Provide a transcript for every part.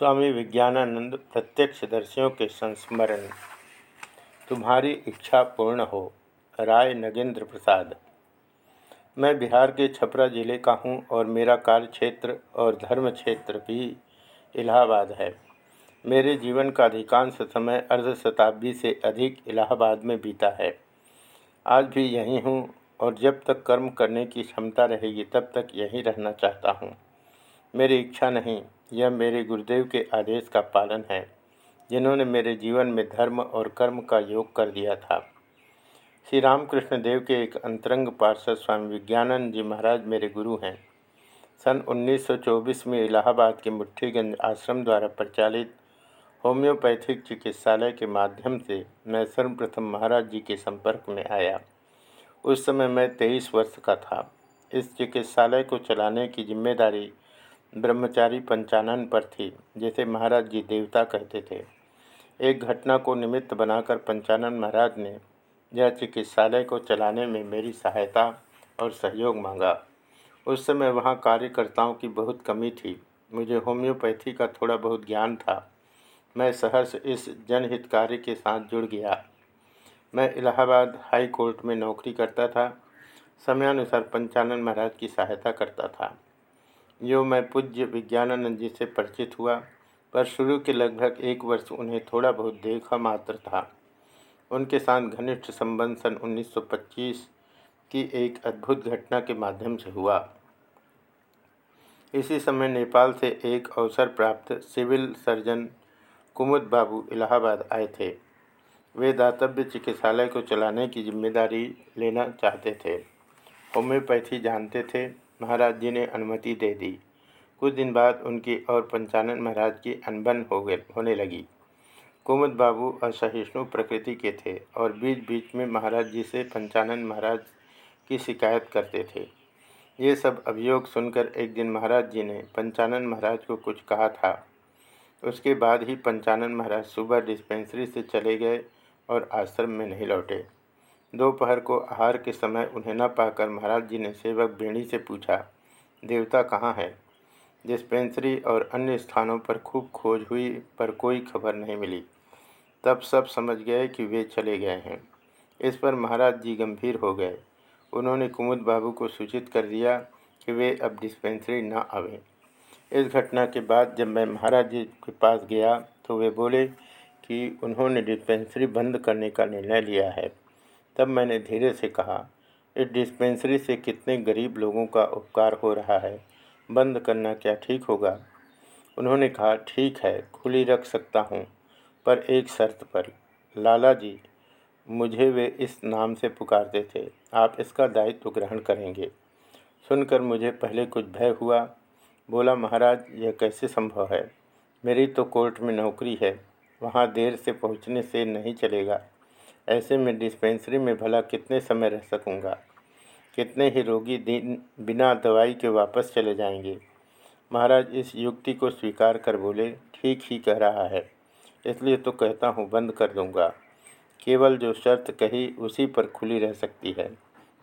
स्वामी विज्ञानानंद प्रत्यक्षदर्शियों के संस्मरण। तुम्हारी इच्छा पूर्ण हो, राय नगेंद्र प्रसाद। मैं बिहार के छपरा ज़िले का हूँ और मेरा कार्य क्षेत्र और धर्म क्षेत्र भी इलाहाबाद है। मेरे जीवन का अधिकांश समय अर्ध शताब्दी से अधिक इलाहाबाद में बीता है। आज भी यहीं हूँ और जब तक कर्म करने की क्षमता रहेगी, तब तक यहीं रहना चाहता हूँ। मेरी इच्छा नहीं यह मेरे गुरुदेव के आदेश का पालन है, जिन्होंने मेरे जीवन में धर्म और कर्म का योग कर दिया था। श्री रामकृष्ण देव के एक अंतरंग पार्षद स्वामी विज्ञानंद जी महाराज मेरे गुरु हैं। सन 1924 में इलाहाबाद के मुठ्ठीगंज आश्रम द्वारा प्रचालित होम्योपैथिक चिकित्सालय के माध्यम से मैं सर्वप्रथम महाराज जी के संपर्क में आया। उस समय मैं तेईस वर्ष का था। इस चिकित्सालय को चलाने की ज़िम्मेदारी ब्रह्मचारी पंचानन पर थी, जिसे महाराज जी देवता कहते थे। एक घटना को निमित्त बनाकर पंचानन महाराज ने यह चिकित्सालय को चलाने में मेरी सहायता और सहयोग मांगा। उस समय वहाँ कार्यकर्ताओं की बहुत कमी थी। मुझे होम्योपैथी का थोड़ा बहुत ज्ञान था। मैं सहर्ष इस जनहित कार्य के साथ जुड़ गया। मैं इलाहाबाद हाई कोर्ट में नौकरी करता था। समयानुसार पंचानन महाराज की सहायता करता था। जो मैं पूज्य विज्ञानानंद जी से परिचित हुआ, पर शुरू के लगभग एक वर्ष उन्हें थोड़ा बहुत देखा मात्र था। उनके साथ घनिष्ठ संबंध सन 1925 की एक अद्भुत घटना के माध्यम से हुआ। इसी समय नेपाल से एक अवसर प्राप्त सिविल सर्जन कुमुद बाबू इलाहाबाद आए थे। वे दातव्य चिकित्सालय को चलाने की ज़िम्मेदारी लेना चाहते थे। होम्योपैथी जानते थे महाराज जी ने अनुमति दे दी। कुछ दिन बाद उनकी और पंचानन महाराज की अनबन हो गए, होने लगी। कुमुद बाबू असहिष्णु प्रकृति के थे और बीच बीच में महाराज जी से पंचानन महाराज की शिकायत करते थे। ये सब अभियोग सुनकर एक दिन महाराज जी ने पंचानन महाराज को कुछ कहा था। उसके बाद ही पंचानन महाराज सुबह डिस्पेंसरी से चले गए और आश्रम में नहीं लौटे। दोपहर को आहार के समय उन्हें न पाकर महाराज जी ने सेवक बेणी से पूछा, देवता कहाँ है? डिस्पेंसरी और अन्य स्थानों पर खूब खोज हुई, पर कोई खबर नहीं मिली। तब सब समझ गए कि वे चले गए हैं। इस पर महाराज जी गंभीर हो गए। उन्होंने कुमुद बाबू को सूचित कर दिया कि वे अब डिस्पेंसरी न आवें। इस घटना के बाद जब मैं महाराज जी के पास गया तो वे बोले कि उन्होंने डिस्पेंसरी बंद करने का निर्णय लिया है। तब मैंने धीरे से कहा, इस डिस्पेंसरी से कितने गरीब लोगों का उपकार हो रहा है? बंद करना क्या ठीक होगा? उन्होंने कहा, ठीक है, खुली रख सकता हूँ, पर एक शर्त पर। लाला जी, मुझे वे इस नाम से पुकारते थे। आप इसका दायित्व ग्रहण करेंगे। सुनकर मुझे पहले कुछ भय हुआ। बोला, महाराज, यह कैसे संभव है? मेरी तो कोर्ट में नौकरी है। वहाँ देर से पहुँचने से नहीं चलेगा। ऐसे में डिस्पेंसरी में भला कितने समय रह सकूँगा? कितने ही रोगी दिन, बिना दवाई के वापस चले जाएँगे? महाराज इस युक्ति को स्वीकार कर बोले, ठीक ही कह रहा है। इसलिए तो कहता हूँ, बंद कर दूँगा। केवल जो शर्त कही, उसी पर खुली रह सकती है।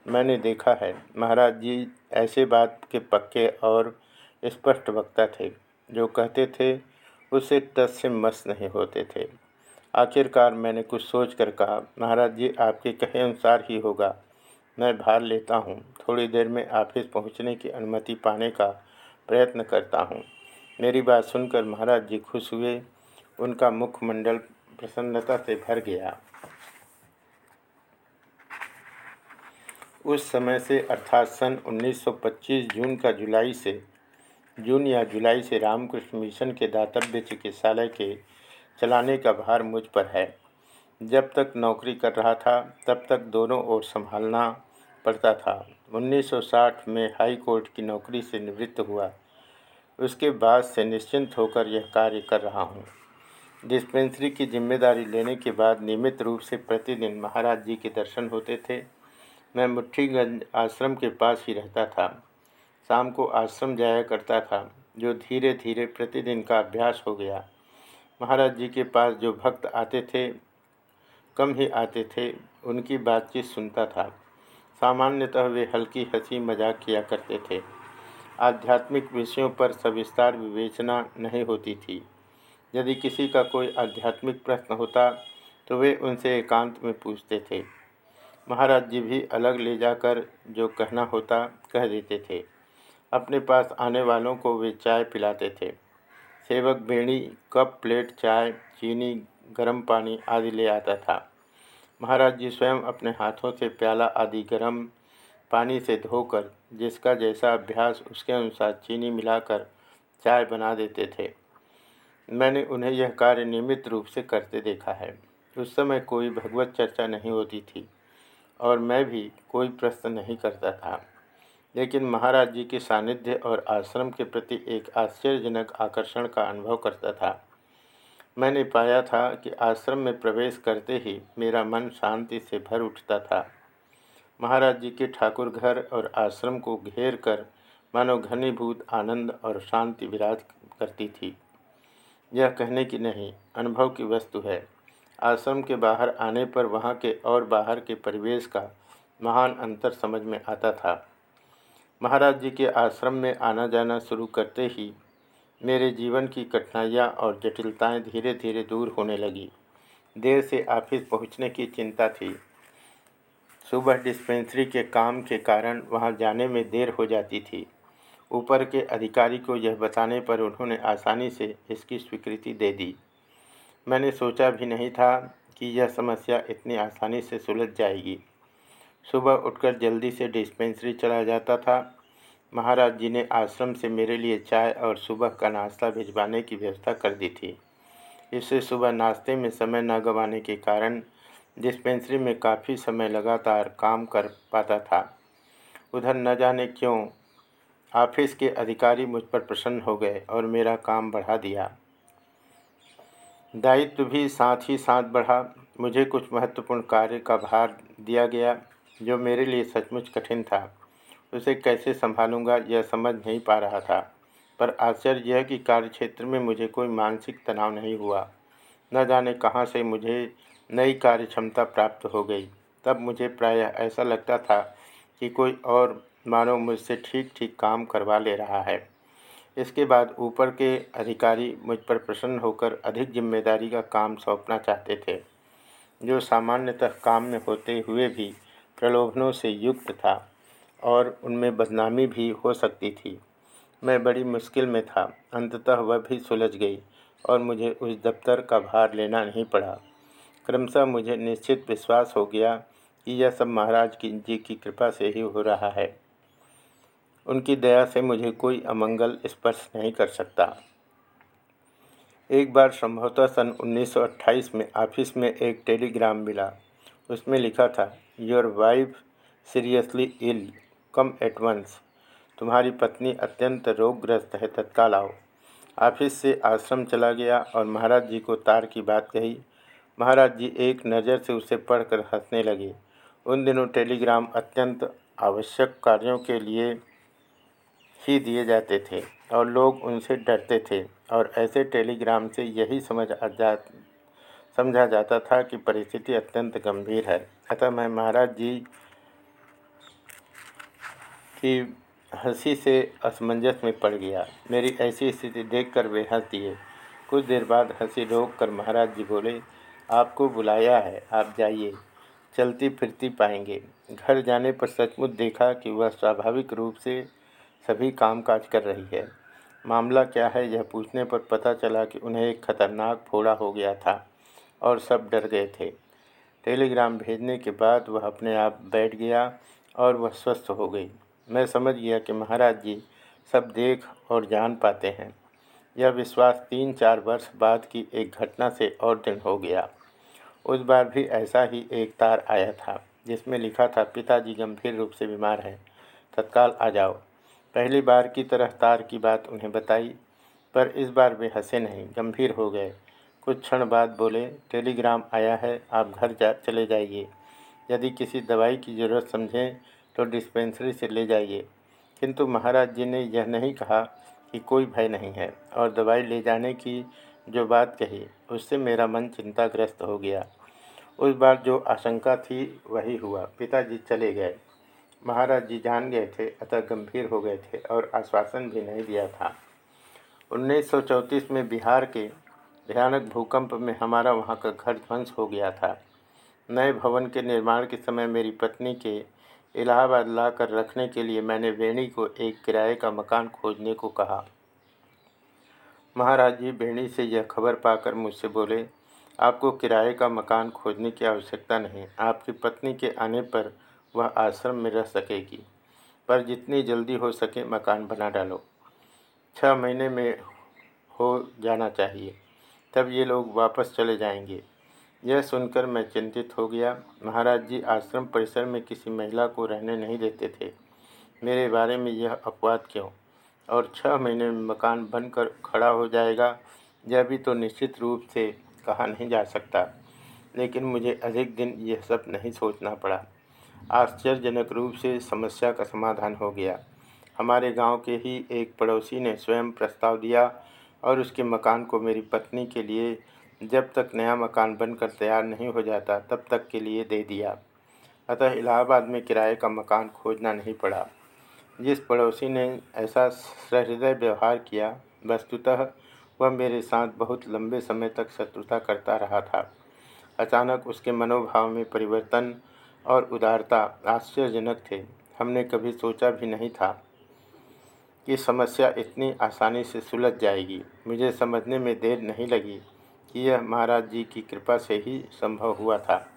मैंने देखा है, महाराज जी ऐसे बात के पक्के और स्पष्ट वक्ता थे। जो कहते थे उससे टस से मस नहीं होते थे। आखिरकार मैंने कुछ सोच कर कहा, महाराज जी, आपके कहे अनुसार ही होगा। मैं भार लेता हूँ। थोड़ी देर में ऑफ़िस पहुँचने की अनुमति पाने का प्रयत्न करता हूँ। मेरी बात सुनकर महाराज जी खुश हुए। उनका मुखमंडल प्रसन्नता से भर गया। उस समय से, अर्थात सन 1925 जून का जुलाई से, जून या जुलाई से रामकृष्ण मिशन के दातव्य चिकित्सालय के चलाने का भार मुझ पर है। जब तक नौकरी कर रहा था, तब तक दोनों ओर संभालना पड़ता था। 1960 में हाई कोर्ट की नौकरी से निवृत्त हुआ। उसके बाद से निश्चिंत होकर यह कार्य कर रहा हूँ। डिस्पेंसरी की ज़िम्मेदारी लेने के बाद नियमित रूप से प्रतिदिन महाराज जी के दर्शन होते थे। मैं मुठ्ठीगंज आश्रम के पास ही रहता था। शाम को आश्रम जाया करता था, जो धीरे धीरे प्रतिदिन का अभ्यास हो गया। महाराज जी के पास जो भक्त आते थे, कम ही आते थे, उनकी बातचीत सुनता था। सामान्यतः वे हल्की हँसी मज़ाक किया करते थे। आध्यात्मिक विषयों पर सविस्तार विवेचना नहीं होती थी। यदि किसी का कोई आध्यात्मिक प्रश्न होता तो वे उनसे एकांत में पूछते थे। महाराज जी भी अलग ले जाकर जो कहना होता, कह देते थे। अपने पास आने वालों को वे चाय पिलाते थे। सेवक बेणी कप प्लेट, चाय, चीनी, गर्म पानी आदि ले आता था। महाराज जी स्वयं अपने हाथों से प्याला आदि गर्म पानी से धोकर, जिसका जैसा अभ्यास उसके अनुसार चीनी मिलाकर चाय बना देते थे। मैंने उन्हें यह कार्य नियमित रूप से करते देखा है। उस समय कोई भगवत चर्चा नहीं होती थी और मैं भी कोई प्रश्न नहीं करता था। लेकिन महाराज जी के सानिध्य और आश्रम के प्रति एक आश्चर्यजनक आकर्षण का अनुभव करता था। मैंने पाया था कि आश्रम में प्रवेश करते ही मेरा मन शांति से भर उठता था। महाराज जी के ठाकुर घर और आश्रम को घेर कर मानो घनीभूत आनंद और शांति विराज करती थी। यह कहने की नहीं, अनुभव की वस्तु है। आश्रम के बाहर आने पर वहाँ के और बाहर के परिवेश का महान अंतर समझ में आता था। महाराज जी के आश्रम में आना जाना शुरू करते ही मेरे जीवन की कठिनाइयाँ और जटिलताएँ धीरे धीरे दूर होने लगी। देर से ऑफ़िस पहुँचने की चिंता थी। सुबह डिस्पेंसरी के काम के कारण वहाँ जाने में देर हो जाती थी। ऊपर के अधिकारी को यह बताने पर उन्होंने आसानी से इसकी स्वीकृति दे दी। मैंने सोचा भी नहीं था कि यह समस्या इतनी आसानी से सुलझ जाएगी। सुबह उठकर जल्दी से डिस्पेंसरी चला जाता था। महाराज जी ने आश्रम से मेरे लिए चाय और सुबह का नाश्ता भिजवाने की व्यवस्था कर दी थी। इससे सुबह नाश्ते में समय न गंवाने के कारण डिस्पेंसरी में काफ़ी समय लगातार काम कर पाता था। उधर न जाने क्यों ऑफ़िस के अधिकारी मुझ पर प्रसन्न हो गए और मेरा काम बढ़ा दिया। दायित्व भी साथ ही साथ बढ़ा। मुझे कुछ महत्वपूर्ण कार्य का भार दिया गया। जो मेरे लिए सचमुच कठिन था। उसे कैसे संभालूँगा, यह समझ नहीं पा रहा था। पर आश्चर्य यह कि कार्यक्षेत्र में मुझे कोई मानसिक तनाव नहीं हुआ। न जाने कहाँ से मुझे नई कार्य क्षमता प्राप्त हो गई। तब मुझे प्रायः ऐसा लगता था कि कोई और मानो मुझसे ठीक ठीक काम करवा ले रहा है। इसके बाद ऊपर के अधिकारी मुझ पर प्रसन्न होकर अधिक ज़िम्मेदारी का काम सौंपना चाहते थे। जो सामान्यतः काम में होते हुए भी प्रलोभनों से युक्त था और उनमें बदनामी भी हो सकती थी। मैं बड़ी मुश्किल में था, अंततः वह भी सुलझ गई और मुझे उस दफ्तर का भार लेना नहीं पड़ा। क्रमशः मुझे निश्चित विश्वास हो गया कि यह सब महाराज की, जी की कृपा से ही हो रहा है। उनकी दया से मुझे कोई अमंगल स्पर्श नहीं कर सकता। एक बार संभवतः सन 1928 में ऑफ़िस में एक टेलीग्राम मिला। उसमें लिखा था your wife seriously ill come at once तुम्हारी पत्नी अत्यंत रोगग्रस्त है, तत्काल आओ। ऑफ़िस से आश्रम चला गया और महाराज जी को तार की बात कही। महाराज जी एक नज़र से उसे पढ़कर हंसने लगे। उन दिनों टेलीग्राम अत्यंत आवश्यक कार्यों के लिए ही दिए जाते थे और लोग उनसे डरते थे और ऐसे टेलीग्राम से यही समझ आ जा समझा जाता था कि परिस्थिति अत्यंत गंभीर है। अतः मैं महाराज जी की हँसी से असमंजस में पड़ गया। मेरी ऐसी स्थिति देखकर वे हंस दिए कुछ देर बाद हँसी रोक कर महाराज जी बोले, आपको बुलाया है, आप जाइए। चलती फिरती पाएँगे। घर जाने पर सचमुच देखा कि वह स्वाभाविक रूप से सभी कामकाज कर रही है। मामला क्या है यह पूछने पर पता चला कि उन्हें एक खतरनाक फोड़ा हो गया था। और सब डर गए थे। टेलीग्राम भेजने के बाद वह अपने आप बैठ गया और वह स्वस्थ हो गई। मैं समझ गया कि महाराज जी सब देख और जान पाते हैं। यह विश्वास तीन चार वर्ष बाद की एक घटना से और दिन हो गया। उस बार भी ऐसा ही एक तार आया था, जिसमें लिखा था, पिताजी गंभीर रूप से बीमार हैं। तत्काल आ जाओ। पहली बार की तरह तार की बात उन्हें बताई, पर इस बार वे हंसे नहीं, गंभीर हो गए। कुछ क्षण बाद बोले, टेलीग्राम आया है, आप घर जा, चले जाइए। यदि किसी दवाई की ज़रूरत समझें तो डिस्पेंसरी से ले जाइए। किंतु महाराज जी ने यह नहीं कहा कि कोई भय नहीं है और दवाई ले जाने की जो बात कही, उससे मेरा मन चिंताग्रस्त हो गया। उस बार जो आशंका थी, वही हुआ। पिताजी चले गए। महाराज जी जान गए थे, अतः गंभीर हो गए थे और आश्वासन भी नहीं दिया था। 1934 में बिहार के भयानक भूकंप में हमारा वहाँ का घर ध्वंस हो गया था। नए भवन के निर्माण के समय मेरी पत्नी के इलाहाबाद ला कर रखने के लिए मैंने वेणी को एक किराए का मकान खोजने को कहा। महाराज जी बेणी से यह खबर पाकर मुझसे बोले, आपको किराए का मकान खोजने की आवश्यकता नहीं। आपकी पत्नी के आने पर वह आश्रम में रह सकेगी, पर जितनी जल्दी हो सके मकान बना डालो। छः महीने में हो जाना चाहिए। तब ये लोग वापस चले जाएँगे। यह सुनकर मैं चिंतित हो गया। महाराज जी, आश्रम परिसर में किसी महिला को रहने नहीं देते थे। मेरे बारे में यह अपवाद क्यों? और छः महीने में मकान बनकर खड़ा हो जाएगा, यह भी तो निश्चित रूप से कहा नहीं जा सकता। लेकिन मुझे अधिक दिन यह सब नहीं सोचना पड़ा। आश्चर्यजनक रूप से समस्या का समाधान हो गया। हमारे गाँव के ही एक पड़ोसी ने स्वयं प्रस्ताव दिया और उसके मकान को मेरी पत्नी के लिए जब तक नया मकान बनकर तैयार नहीं हो जाता, तब तक के लिए दे दिया। अतः इलाहाबाद में किराए का मकान खोजना नहीं पड़ा। जिस पड़ोसी ने ऐसा सहृदय व्यवहार किया, वस्तुतः वह मेरे साथ बहुत लंबे समय तक शत्रुता करता रहा था। अचानक उसके मनोभाव में परिवर्तन और उदारता आश्चर्यजनक थे। हमने कभी सोचा भी नहीं था कि समस्या इतनी आसानी से सुलझ जाएगी। मुझे समझने में देर नहीं लगी कि यह महाराज जी की कृपा से ही संभव हुआ था।